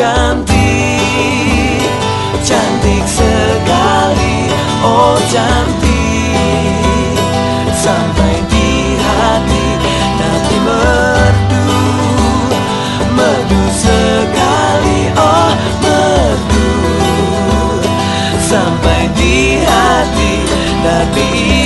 cantik Cantik sekali. Oh cantik Sampai di hati Nanti merdu Merdu sekali. Oh merdu Sampai di hati Tapi